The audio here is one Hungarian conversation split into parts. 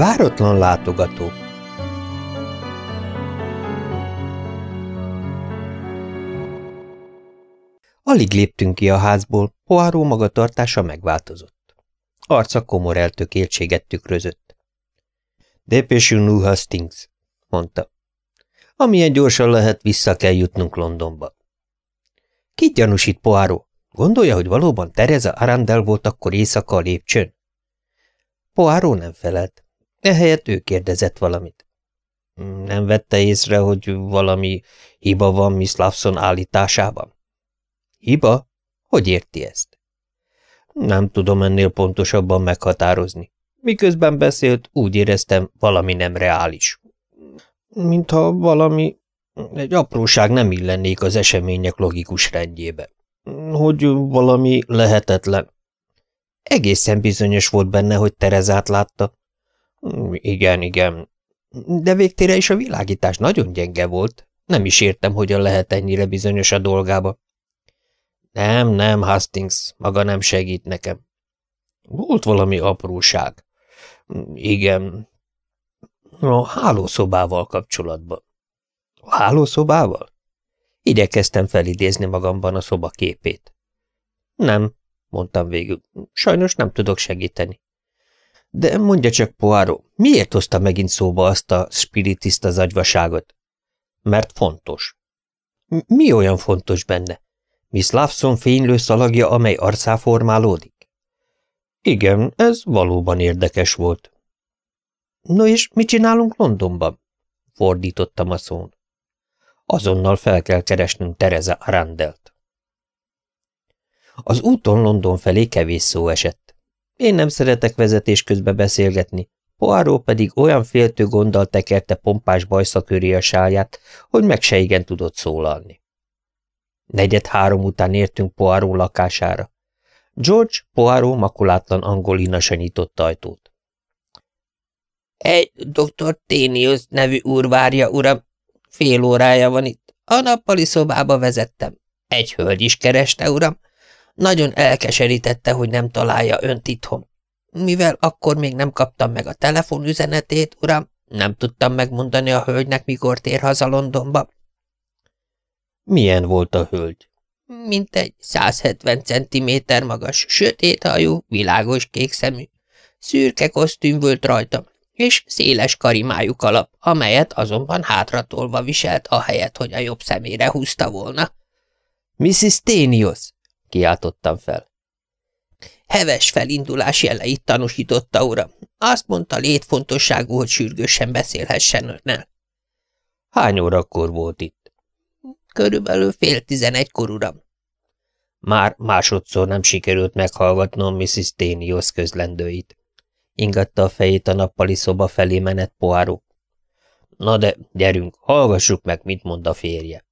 Váratlan látogató Alig léptünk ki a házból, Poirot magatartása megváltozott. Arca komor eltökéltséget tükrözött. Dépésünk Hastings, mondta. Amilyen gyorsan lehet, vissza kell jutnunk Londonba. Kit gyanúsít Poirot? Gondolja, hogy valóban Tereza Arandel volt akkor éjszaka a lépcsőn? Poirot nem felelt. Ehelyett ő kérdezett valamit. Nem vette észre, hogy valami hiba van Miss Lawson állításában? Hiba? Hogy érti ezt? Nem tudom ennél pontosabban meghatározni. Miközben beszélt, úgy éreztem, valami nem reális. Mintha valami, egy apróság nem illennék az események logikus rendjébe. Hogy valami lehetetlen. Egészen bizonyos volt benne, hogy Terezát látta. Igen, igen. De végtére is a világítás nagyon gyenge volt. Nem is értem, hogyan lehet ennyire bizonyos a dolgába. Nem, nem, Hastings, maga nem segít nekem. Volt valami apróság. Igen. A hálószobával kapcsolatban. A hálószobával? Igyekeztem felidézni magamban a szoba képét. Nem, mondtam végül. Sajnos nem tudok segíteni. De mondja csak, Poirot, miért hozta megint szóba azt a spiritista zagyvaságot? Mert fontos. Mi olyan fontos benne? Miss Lawson fénylő szalagja, amely arcá formálódik? Igen, ez valóban érdekes volt. No és mit csinálunk Londonban? Fordítottam a szón. Azonnal fel kell keresnünk Tereza Arandelt. Az úton London felé kevés szó esett. Én nem szeretek vezetés közbe beszélgetni, Poirot pedig olyan féltő gonddal tekerte pompás bajsza köré a sálját, hogy meg se igen tudott szólalni. Negyed három után értünk Poirot lakására. George Poirot makulátlan angolinasan nyitott ajtót. Egy dr. Ténius nevű úr várja, uram. Fél órája van itt. A nappali szobába vezettem. Egy hölgy is kereste, uram. Nagyon elkeserítette, hogy nem találja önt itthon. Mivel akkor még nem kaptam meg a telefonüzenetét, uram, nem tudtam megmondani a hölgynek, mikor tér haza Londonba. Milyen volt a hölgy? Mint egy 170 centiméter magas, sötét hajú, világos kék szemű. Szürke kosztüm volt rajta, és széles karimájú kalap, amelyet azonban hátratolva viselt, ahelyett, hogy a jobb szemére húzta volna. Mrs. Ténios! Kiáltottam fel. Heves felindulás jeleit tanúsította, uram. Azt mondta létfontosságú, hogy sürgősen beszélhessen önnel. Hány órakor volt itt? Körülbelül fél tizenegykor, uram. Már másodszor nem sikerült meghallgatnom Mrs. Ténios közlendőit. Ingatta a fejét a nappali szoba felé menet poáró. Na de, gyerünk, hallgassuk meg, mit mond a férje.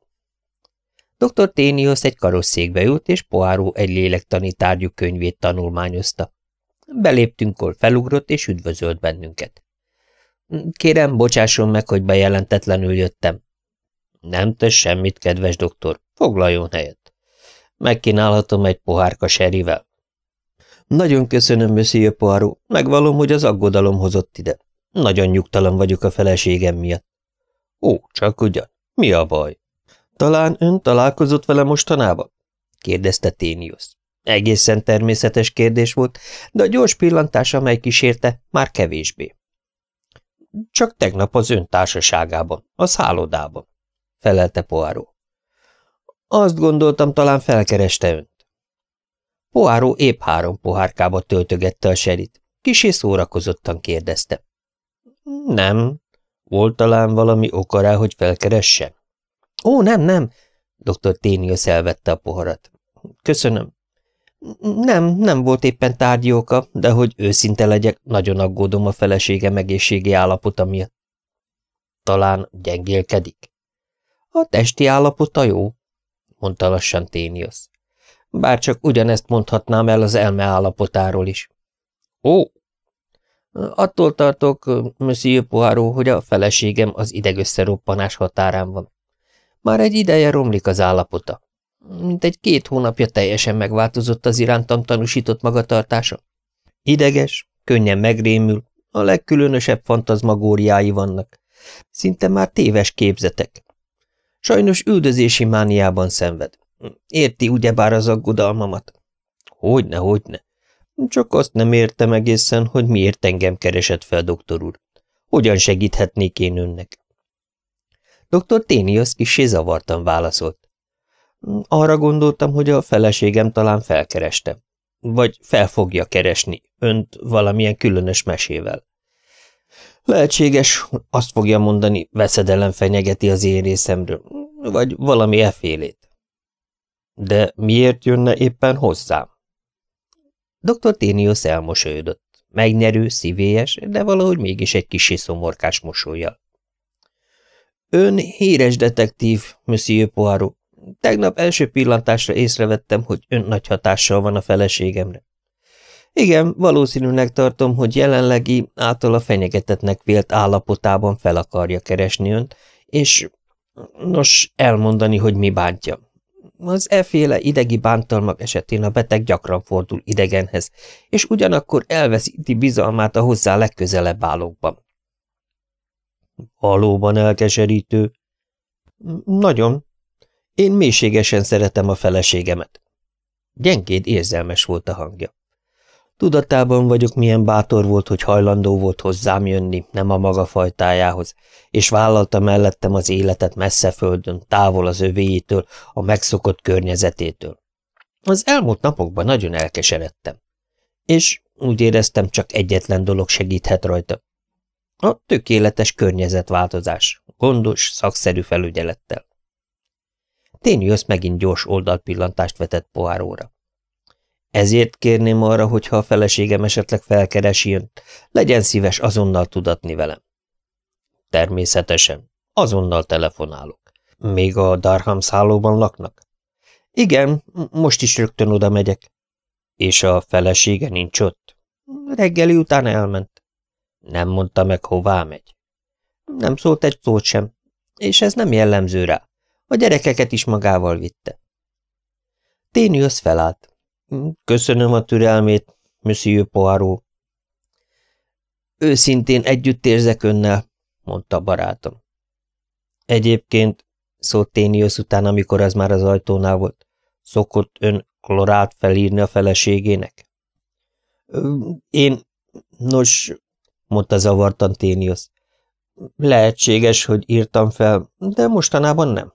Dr. Ténios egy karosszékbe ült, és Poáró egy lélektani tárgyú könyvét tanulmányozta. Beléptünkkor felugrott, és üdvözölt bennünket. Kérem, bocsásson meg, hogy bejelentetlenül jöttem. Nem tesz semmit, kedves doktor, foglaljon helyet. Megkínálhatom egy pohárka serivel. Nagyon köszönöm, Monsieur Poirot. Megvalom, hogy az aggodalom hozott ide. Nagyon nyugtalan vagyok a feleségem miatt. Ó, csak ugyan. Mi a baj? Talán ön találkozott vele mostanában? kérdezte Ténius. Egészen természetes kérdés volt, de a gyors pillantás, amely kísérte, már kevésbé. Csak tegnap az ön társaságában, a szállodában felelte Poáró. Azt gondoltam, talán felkereste önt. Poáró épp három pohárkába töltögette a serit. Kisé szórakozottan kérdezte. Nem. Volt talán valami oka rá, hogy felkeressen? Ó, nem, nem. Dr. Ténius elvette a poharat. Köszönöm. Nem, nem volt éppen tárgyi oka, de hogy őszinte legyek, nagyon aggódom a felesége egészségi állapota miatt. Talán gyengélkedik? A testi állapota jó, mondta lassan Téniusz. Bár csak ugyanezt mondhatnám el az elme állapotáról is. Ó! Attól tartok, Monsieur Poirot, hogy a feleségem az idegösszeroppanás határán van. Már egy ideje romlik az állapota. Mint egy két hónapja teljesen megváltozott az irántam tanúsított magatartása. Ideges, könnyen megrémül, A legkülönösebb fantazmagóriái vannak. Szinte már téves képzetek. Sajnos üldözési mániában szenved. Érti ugyebár az aggodalmamat? Hogyne, hogyne. Csak azt nem értem egészen, hogy miért engem keresett fel, doktor úr. Hogyan segíthetnék én önnek? Dr. Téniusz kissé zavartan válaszolt. Arra gondoltam, hogy a feleségem talán felkereste. Vagy fel fogja keresni önt valamilyen különös mesével. Lehetséges, azt fogja mondani, veszedelem fenyegeti az én részemről, vagy valami efélét. De miért jönne éppen hozzám? Dr. Téniusz elmosolyodott. Megnyerő, szívélyes, de valahogy mégis egy kis szomorkás mosolyjal. Ön híres detektív, Monsieur Poirot. Tegnap első pillantásra észrevettem, hogy ön nagy hatással van a feleségemre. Igen, valószínűleg tartom, hogy jelenlegi, általa fenyegetetnek vélt állapotában fel akarja keresni önt, és nos, elmondani, hogy mi bántja. Az efféle idegi bántalmak esetén a beteg gyakran fordul idegenhez, és ugyanakkor elveszíti bizalmát a hozzá legközelebb állókban. Valóban elkeserítő. Nagyon. Én mélységesen szeretem a feleségemet. Gyengéd érzelmes volt a hangja. Tudatában vagyok, milyen bátor volt, hogy hajlandó volt hozzám jönni, nem a maga fajtájához, és vállalta mellettem az életet messze földön, távol az övéjétől, a megszokott környezetétől. Az elmúlt napokban nagyon elkeseredtem, és úgy éreztem, csak egyetlen dolog segíthet rajta. A tökéletes környezetváltozás, gondos, szakszerű felügyelettel. Téniusz megint gyors oldalpillantást vetett poáróra. Ezért kérném arra, hogyha a feleségem esetleg felkeresi önt, legyen szíves azonnal tudatni velem. Természetesen. Azonnal telefonálok. Még a Darham szállóban laknak? Igen, most is rögtön oda megyek. És a felesége nincs ott? Reggeli után elment. Nem mondta meg, hová megy. Nem szólt egy szót sem, és ez nem jellemző rá. A gyerekeket is magával vitte. Téniusz felállt. Köszönöm a türelmét, Monsieur Poirot. Őszintén együtt érzek önnel, mondta barátom. Egyébként, szólt Téniusz után, amikor az már az ajtónál volt, szokott ön klorát felírni a feleségének? Én, nos, mondta zavartan Téniusz. Lehetséges, hogy írtam fel, de mostanában nem.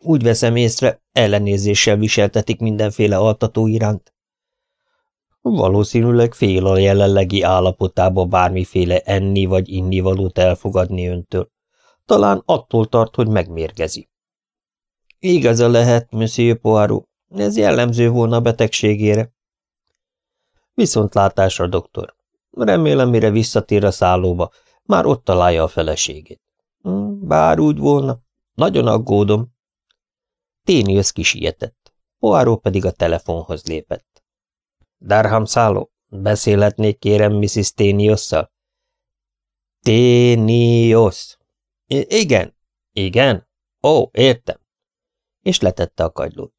Úgy veszem észre, ellenérzéssel viseltetik mindenféle altató iránt. Valószínűleg fél a jelenlegi állapotába bármiféle enni vagy innivalót elfogadni öntől. Talán attól tart, hogy megmérgezi. Igaza lehet, Monsieur Poirot, ez jellemző volna a betegségére. Viszontlátásra, doktor. Remélem, mire visszatér a szállóba, már ott találja a feleségét. Hm, bár úgy volna. Nagyon aggódom. Téniusz kisietett. Poirot pedig a telefonhoz lépett. Darham szálló, beszélhetnék kérem Mrs. Téniusszal? Téniusz. Igen, igen. Ó, értem. És letette a kagylót.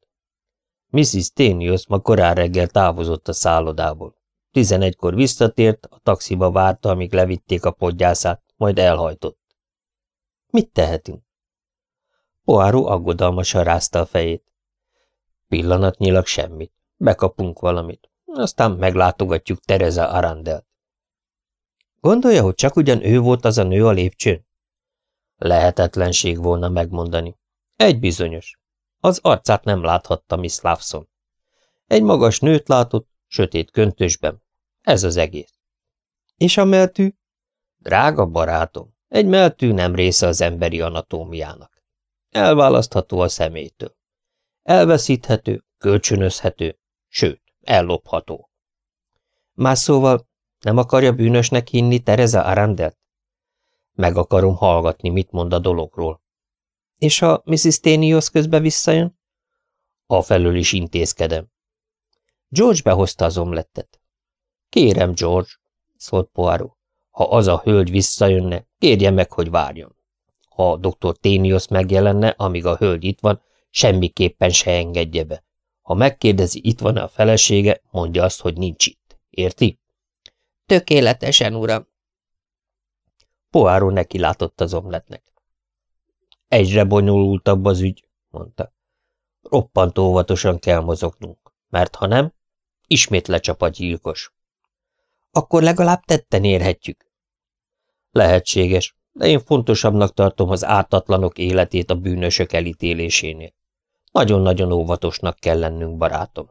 Mrs. Téniusz ma korán reggel távozott a szállodából. Tizenegykor visszatért, a taxiba várta, amíg levitték a podgyászát, majd elhajtott. Mit tehetünk? Poáró aggodalmasan rázta a fejét. Pillanatnyilag semmit. Bekapunk valamit. Aztán meglátogatjuk Tereza Arandelt. Gondolja, hogy csak ugyan ő volt az a nő a lépcsőn? Lehetetlenség volna megmondani. Egy bizonyos. Az arcát nem láthatta Miss Lawson. Egy magas nőt látott, sötét köntösben. Ez az egész. És a meltű? Drága barátom, egy meltű nem része az emberi anatómiának. Elválasztható a szemétől. Elveszíthető, kölcsönözhető, sőt, ellopható. Más szóval nem akarja bűnösnek hinni Tereza Arandelt? Meg akarom hallgatni, mit mond a dologról. És ha Mrs. Tenios közbe visszajön? Afelől is intézkedem. George behozta az omlettet. Kérem, George, szólt Poirot, ha az a hölgy visszajönne, kérje meg, hogy várjon. Ha dr. Ténios megjelenne, amíg a hölgy itt van, semmiképpen se engedje be. Ha megkérdezi, itt van-e a felesége, mondja azt, hogy nincs itt. Érti? Tökéletesen, uram. Poáró neki látott az omletnek. Egyre bonyolultabb az ügy, mondta. Roppant óvatosan kell mozognunk, mert ha nem, ismét lecsap a gyilkos. Akkor legalább tetten érhetjük. Lehetséges, de én fontosabbnak tartom az ártatlanok életét a bűnösök elítélésénél. Nagyon-nagyon óvatosnak kell lennünk, barátom.